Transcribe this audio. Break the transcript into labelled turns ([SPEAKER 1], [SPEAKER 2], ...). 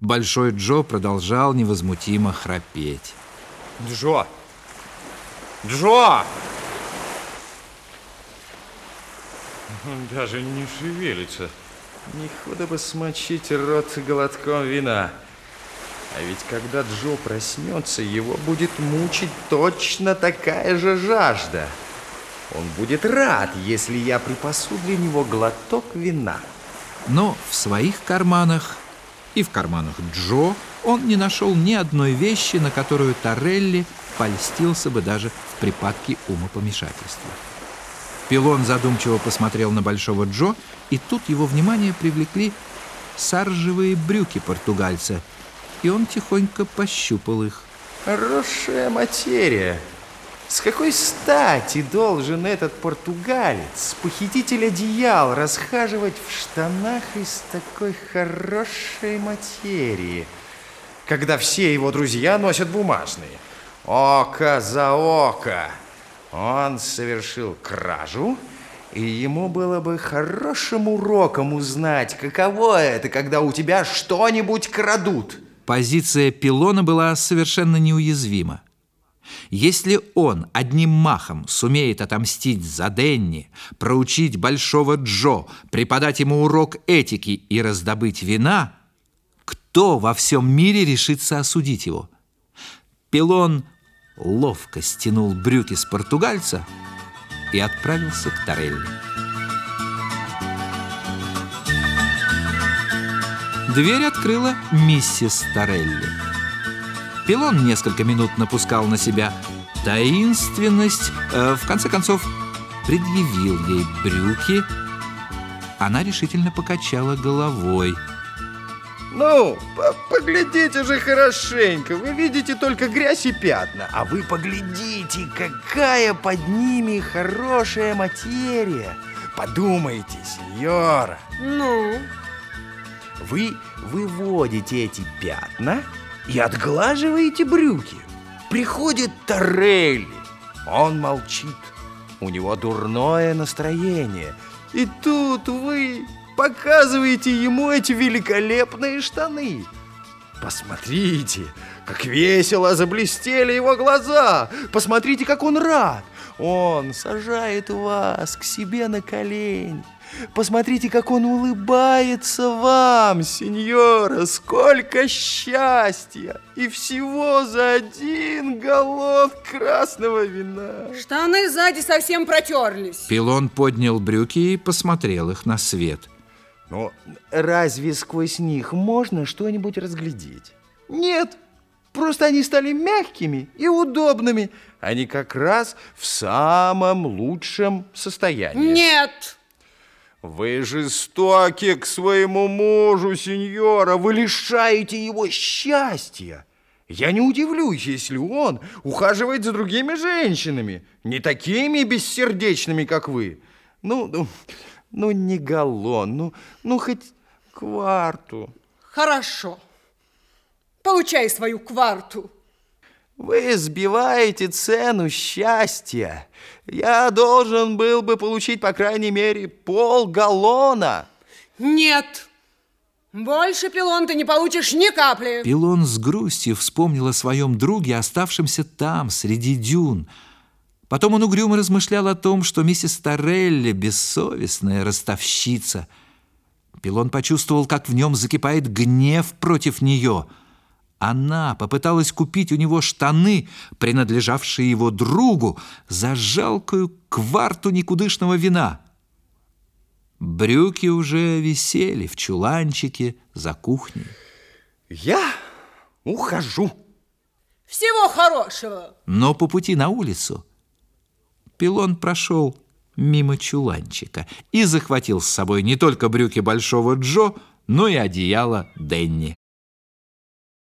[SPEAKER 1] Большой Джо продолжал невозмутимо храпеть.
[SPEAKER 2] Джо! Джо! Он даже не шевелится. Не худо бы смочить рот глотком вина. А ведь когда Джо проснется, его будет мучить точно такая же жажда. Он будет рад, если я припасу для него глоток вина.
[SPEAKER 1] Но в своих карманах и в карманах Джо он не нашел ни одной вещи, на которую Торелли польстился бы даже в припадке умопомешательства. Пилон задумчиво посмотрел на Большого Джо, и тут его внимание привлекли саржевые брюки португальца, и он тихонько пощупал их.
[SPEAKER 2] Хорошая материя. С какой стати должен этот португалец, похититель одеял, расхаживать в штанах из такой хорошей материи, когда все его друзья носят бумажные? Око за око! Он совершил кражу, и ему было бы хорошим уроком узнать, каково это, когда у тебя что-нибудь крадут.
[SPEAKER 1] Позиция пилона была совершенно неуязвима. Если он одним махом сумеет отомстить за Денни, проучить Большого Джо, преподать ему урок этики и раздобыть вина, кто во всем мире решится осудить его? Пилон ловко стянул брюки с португальца и отправился к Торелли. Дверь открыла миссис Торелли. Пилон несколько минут напускал на себя таинственность, э, в конце концов предъявил ей брюки. Она решительно покачала головой.
[SPEAKER 2] Ну, по поглядите же хорошенько. Вы видите только грязь и пятна. А вы поглядите, какая под ними хорошая материя. Подумайте, сеньора.
[SPEAKER 3] Ну?
[SPEAKER 2] Вы выводите эти пятна и отглаживаете брюки. Приходит Торелли. Он молчит. У него дурное настроение. И тут вы показываете ему эти великолепные штаны. Посмотрите, как весело заблестели его глаза. Посмотрите, как он рад. Он сажает вас к себе на колени. Посмотрите, как он улыбается вам, сеньора, сколько счастья! И всего за один галлон красного вина.
[SPEAKER 3] Штаны сзади совсем протерлись.
[SPEAKER 1] Пилон поднял брюки и посмотрел их на свет.
[SPEAKER 2] Но разве сквозь них можно что-нибудь разглядеть? Нет, просто они стали мягкими и удобными. Они как раз в самом лучшем состоянии.
[SPEAKER 3] Нет!
[SPEAKER 2] Вы жестоки к своему мужу, сеньора. Вы лишаете его счастья. Я не удивлюсь, если он ухаживает за другими женщинами, не такими бессердечными, как вы. Ну, ну, ну не галлон, ну, ну хоть кварту.
[SPEAKER 3] Хорошо. Получай свою кварту.
[SPEAKER 2] Вы сбиваете цену счастья. Я должен был бы получить, по крайней мере, полгаллона.
[SPEAKER 3] Нет. Больше, Пилон, ты не получишь ни капли.
[SPEAKER 1] Пилон с грустью вспомнил о своем друге, оставшемся там, среди дюн. Потом он угрюмо размышлял о том, что миссис Торелли, бессовестная ростовщица. Пилон почувствовал, как в нем закипает гнев против нее – она попыталась купить у него штаны, принадлежавшие его другу, за жалкую кварту никудышного вина. Брюки уже висели в чуланчике за кухней.
[SPEAKER 2] Я ухожу.
[SPEAKER 3] Всего хорошего.
[SPEAKER 1] Но по пути на улицу Пилон прошел мимо чуланчика и захватил с собой не только брюки Большого Джо, но и одеяло Денни.